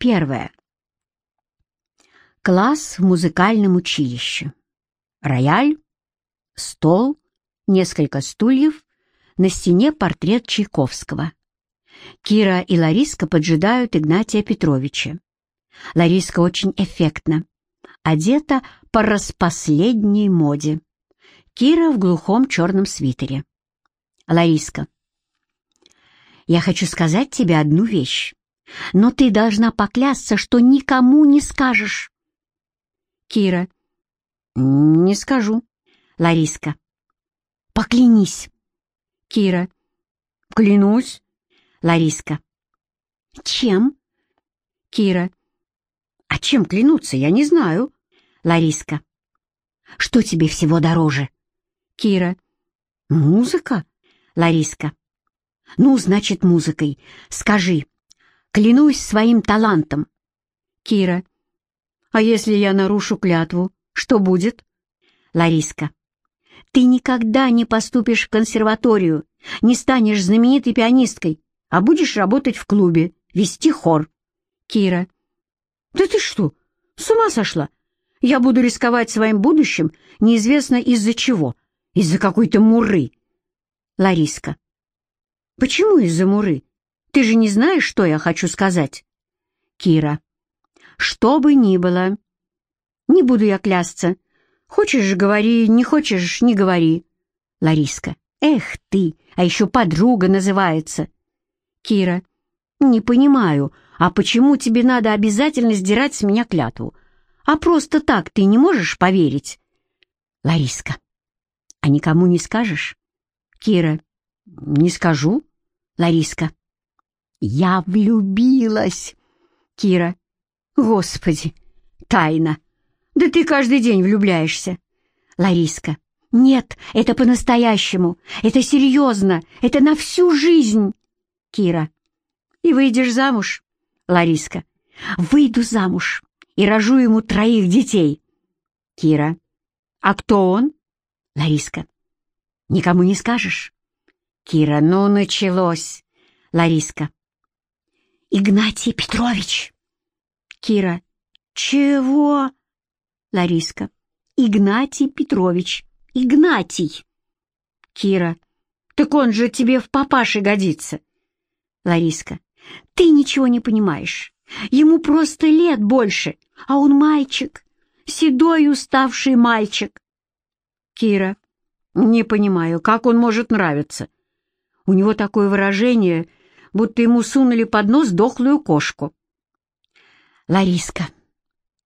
Первое. Класс в музыкальном училище. Рояль, стол, несколько стульев, на стене портрет Чайковского. Кира и Лариска поджидают Игнатия Петровича. Лариска очень эффектна, одета по распоследней моде. Кира в глухом черном свитере. Лариска. «Я хочу сказать тебе одну вещь, но ты должна поклясться, что никому не скажешь». Кира. «Не скажу». Лариска. «Поклянись». Кира. «Клянусь». Лариска. «Чем?» Кира. «А чем клянуться, я не знаю». Лариска. «Что тебе всего дороже?» Кира. «Музыка?» Лариска. «Ну, значит, музыкой. Скажи. Клянусь своим талантом». Кира. А если я нарушу клятву, что будет? Лариска. Ты никогда не поступишь в консерваторию, не станешь знаменитой пианисткой, а будешь работать в клубе, вести хор. Кира. Да ты что, с ума сошла? Я буду рисковать своим будущим неизвестно из-за чего. Из-за какой-то муры. Лариска. Почему из-за муры? Ты же не знаешь, что я хочу сказать? Кира. Что бы ни было. Не буду я клясться. Хочешь — говори, не хочешь — не говори. Лариска. Эх ты, а еще подруга называется. Кира. Не понимаю, а почему тебе надо обязательно сдирать с меня клятву? А просто так ты не можешь поверить? Лариска. А никому не скажешь? Кира. Не скажу. Лариска. Я влюбилась. Кира. Господи, тайна! Да ты каждый день влюбляешься. Лариска. Нет, это по-настоящему. Это серьезно. Это на всю жизнь. Кира. И выйдешь замуж? Лариска. Выйду замуж и рожу ему троих детей. Кира. А кто он? Лариска. Никому не скажешь? Кира. Ну, началось. Лариска. Игнатий Петрович. Кира. Чего? Лариска. Игнатий Петрович. Игнатий. Кира. Так он же тебе в папаше годится. Лариска. Ты ничего не понимаешь. Ему просто лет больше, а он мальчик. Седой уставший мальчик. Кира. Не понимаю, как он может нравиться. У него такое выражение, будто ему сунули под нос дохлую кошку. Лариска.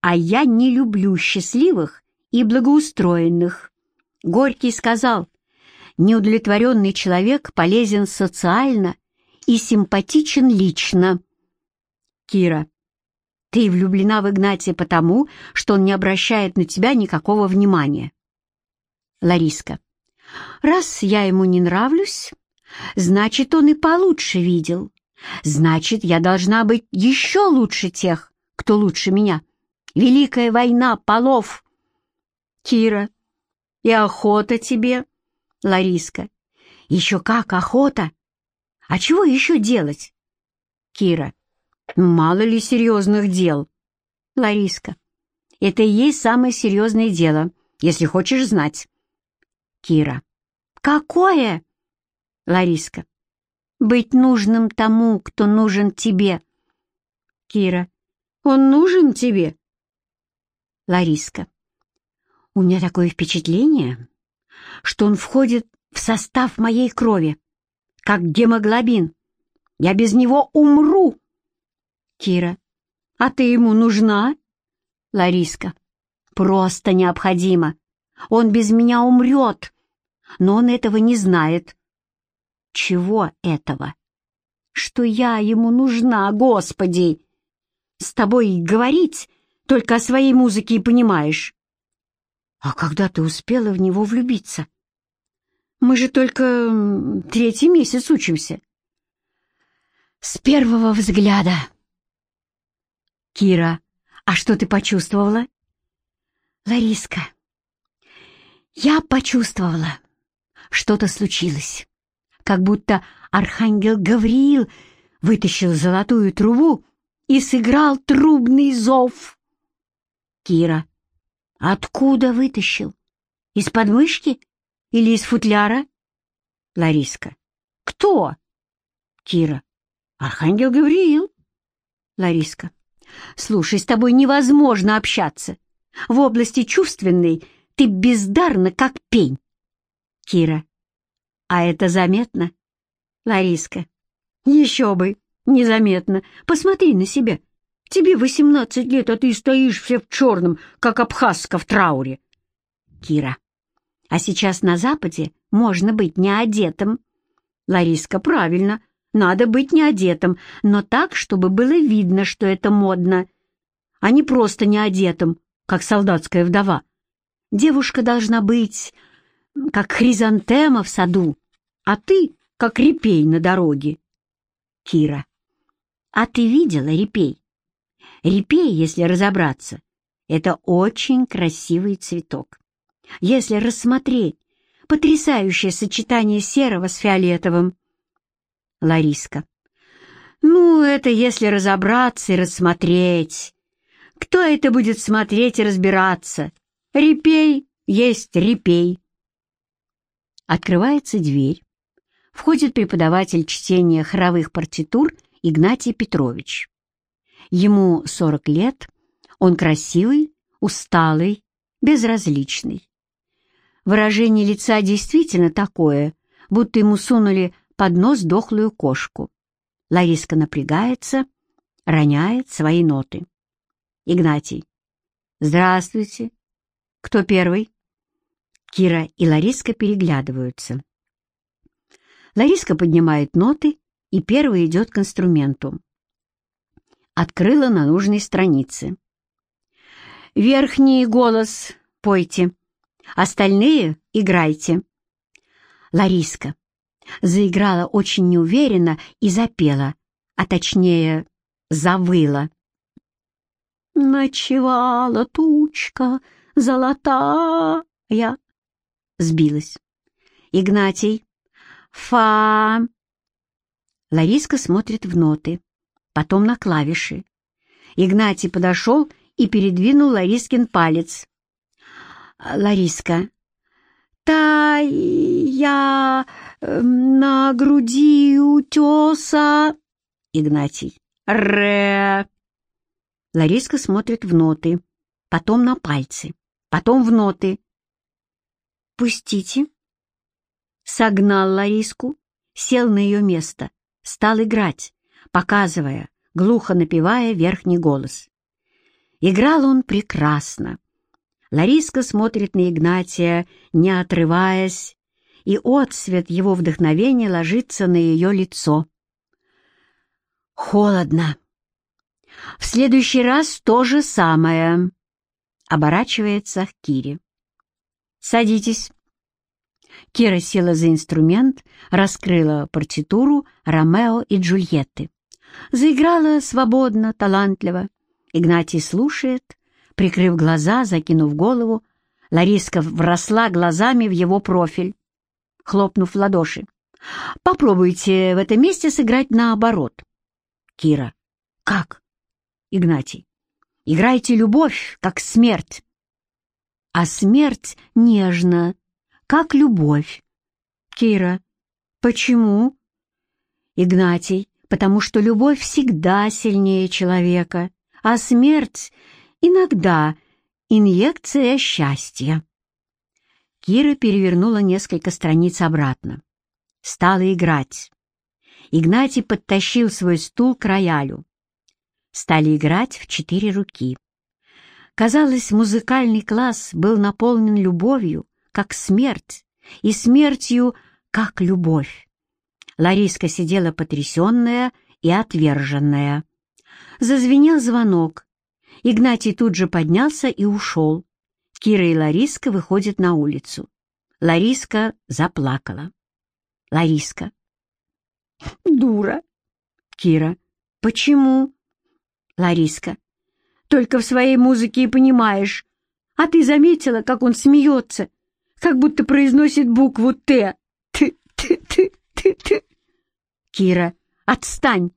А я не люблю счастливых и благоустроенных. Горький сказал, неудовлетворенный человек полезен социально и симпатичен лично. Кира. Ты влюблена в Игнатия потому, что он не обращает на тебя никакого внимания. Лариска. Раз я ему не нравлюсь, значит, он и получше видел. Значит, я должна быть еще лучше тех, кто лучше меня. Великая война полов. Кира. И охота тебе. Лариска. Еще как охота. А чего еще делать? Кира. Мало ли серьезных дел. Лариска. Это и есть самое серьезное дело, если хочешь знать. Кира. Какое? Лариска. Быть нужным тому, кто нужен тебе. Кира. Он нужен тебе?» Лариска. «У меня такое впечатление, что он входит в состав моей крови, как гемоглобин. Я без него умру!» Кира. «А ты ему нужна?» Лариска. «Просто необходимо. Он без меня умрет, но он этого не знает». «Чего этого?» «Что я ему нужна, Господи!» с тобой говорить, только о своей музыке и понимаешь. А когда ты успела в него влюбиться? Мы же только третий месяц учимся. С первого взгляда. Кира, а что ты почувствовала? Лариска, я почувствовала. Что-то случилось. Как будто архангел Гавриил вытащил золотую трубу и сыграл трубный зов. Кира. Откуда вытащил? Из подмышки или из футляра? Лариска. Кто? Кира. Архангел Гавриил. Лариска. Слушай, с тобой невозможно общаться. В области чувственной ты бездарна, как пень. Кира. А это заметно? Лариска. Еще бы, незаметно. Посмотри на себя. Тебе восемнадцать лет, а ты стоишь все в черном, как абхазка в трауре. Кира. А сейчас на Западе можно быть неодетым. Лариска, правильно. Надо быть неодетым, но так, чтобы было видно, что это модно, а не просто неодетым, как солдатская вдова. Девушка должна быть как хризантема в саду, а ты как репей на дороге. Кира. А ты видела репей? Репей, если разобраться, это очень красивый цветок. Если рассмотреть потрясающее сочетание серого с фиолетовым. Лариска. Ну, это если разобраться и рассмотреть. Кто это будет смотреть и разбираться? Репей есть репей. Открывается дверь. Входит преподаватель чтения хоровых партитур Игнатий Петрович. Ему 40 лет, он красивый, усталый, безразличный. Выражение лица действительно такое, будто ему сунули под нос дохлую кошку. Лариска напрягается, роняет свои ноты. Игнатий. «Здравствуйте. Кто первый?» Кира и Лариска переглядываются. Лариска поднимает ноты и первый идет к инструменту. Открыла на нужной странице. «Верхний голос пойте, остальные играйте». Лариска заиграла очень неуверенно и запела, а точнее завыла. «Ночевала тучка золотая». Сбилась. «Игнатий, фа...» Лариска смотрит в ноты, потом на клавиши. Игнатий подошел и передвинул Ларискин палец. «Лариска, та я на груди утеса...» Игнатий. «Ре...» Лариска смотрит в ноты, потом на пальцы, потом в ноты. «Пустите». Согнал Лариску, сел на ее место, стал играть, показывая, глухо напевая верхний голос. Играл он прекрасно. Лариска смотрит на Игнатия, не отрываясь, и отсвет его вдохновения ложится на ее лицо. Холодно. В следующий раз то же самое. Оборачивается к Кире. Садитесь. Кира села за инструмент, раскрыла партитуру «Ромео и Джульетты». Заиграла свободно, талантливо. Игнатий слушает, прикрыв глаза, закинув голову. Лариска вросла глазами в его профиль, хлопнув в ладоши. «Попробуйте в этом месте сыграть наоборот». Кира. «Как?» Игнатий. «Играйте любовь, как смерть». «А смерть нежно, как любовь». Кира. «Почему?» Игнатий. «Потому что любовь всегда сильнее человека, а смерть иногда инъекция счастья». Кира перевернула несколько страниц обратно. Стала играть. Игнатий подтащил свой стул к роялю. Стали играть в четыре руки. Казалось, музыкальный класс был наполнен любовью, как смерть, и смертью, как любовь. Лариска сидела потрясенная и отверженная. Зазвенел звонок. Игнатий тут же поднялся и ушел. Кира и Лариска выходят на улицу. Лариска заплакала. Лариска. Дура. Кира. Почему? Лариска. Только в своей музыке и понимаешь. А ты заметила, как он смеется? Как будто произносит букву «Т». Ты, ты, ты, ты, ты. Кира. Отстань.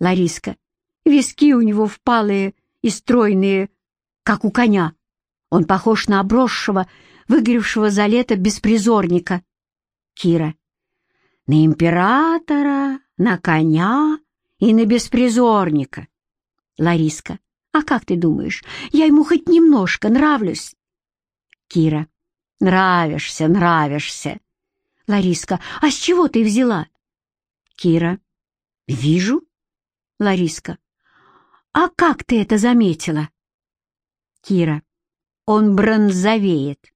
Лариска. Виски у него впалые и стройные, как у коня. Он похож на обросшего, выгоревшего за лето беспризорника. Кира. На императора, на коня и на беспризорника. Лариска. А как ты думаешь, я ему хоть немножко нравлюсь? Кира. Нравишься, нравишься. Лариска. А с чего ты взяла? Кира. Вижу. Лариска. А как ты это заметила? Кира. Он бронзовеет.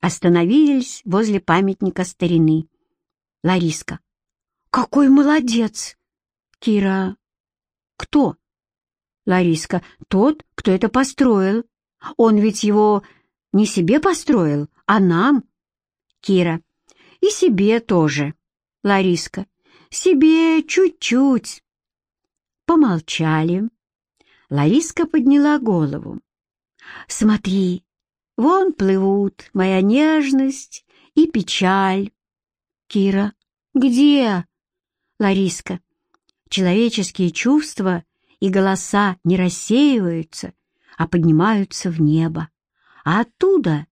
Остановились возле памятника старины. Лариска. Какой молодец! Кира. Кто? Лариска. Тот, кто это построил. Он ведь его не себе построил, а нам. Кира. И себе тоже. Лариска. Себе чуть-чуть. Помолчали. Лариска подняла голову. «Смотри, вон плывут моя нежность и печаль». «Кира, где?» Лариска. «Человеческие чувства и голоса не рассеиваются, а поднимаются в небо, а оттуда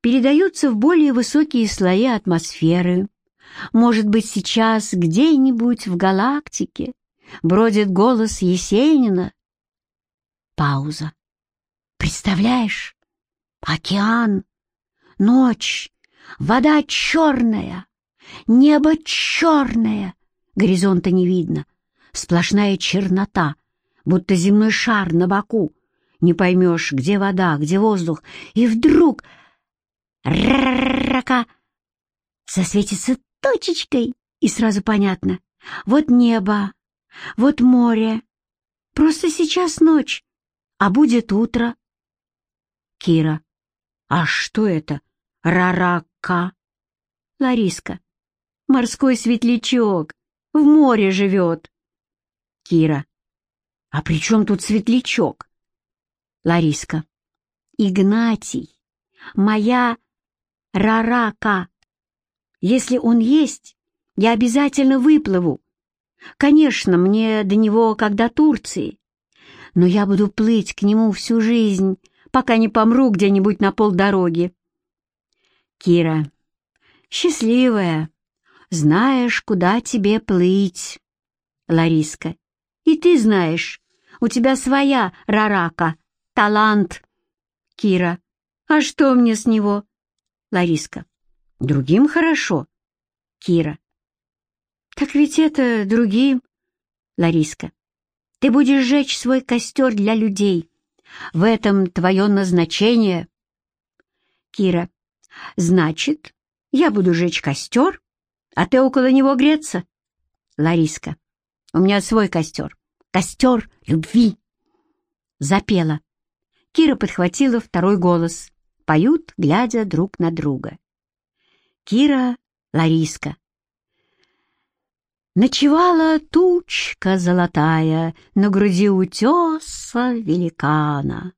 передаются в более высокие слои атмосферы. Может быть, сейчас где-нибудь в галактике бродит голос Есенина. Пауза. Представляешь? Океан, ночь, вода черная, небо черное, горизонта не видно, сплошная чернота, будто земной шар на боку. Не поймешь, где вода, где воздух, и вдруг рака засветится точечкой, и сразу понятно. Вот небо, вот море. Просто сейчас ночь, а будет утро. Кира. А что это? Рарака. Лариска. Морской светлячок. В море живет. Кира. А при чем тут светлячок? Лариска. Игнатий. Моя Рарака. Если он есть, я обязательно выплыву. Конечно, мне до него как до Турции, но я буду плыть к нему всю жизнь, пока не помру где-нибудь на полдороги. Кира. Счастливая. Знаешь, куда тебе плыть. Лариска. И ты знаешь, у тебя своя рарака, талант. Кира. А что мне с него? Лариска. Другим хорошо. Кира. Так ведь это другим. Лариска. Ты будешь жечь свой костер для людей. В этом твое назначение. Кира. Значит, я буду жечь костер, а ты около него греться? Лариска. У меня свой костер. Костер любви. Запела. Кира подхватила второй голос. Поют, глядя друг на друга. Кира, Лариска. Ночевала тучка золотая на груди утеса великана.